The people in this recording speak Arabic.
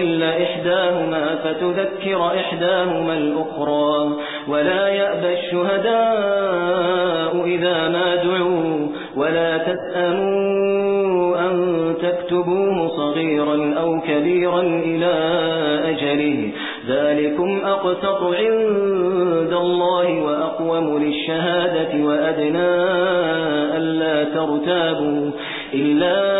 تضل إحداهما فتذكر إحداهما الأخرى ولا يأبى الشهداء إذا ما دعوا ولا تسأموا أن تكتبوه صغيرا أو كبيرا إلى أجله ذلكم أقسط عند الله وأقوم للشهادة وأدنى ألا ترتابوا إلا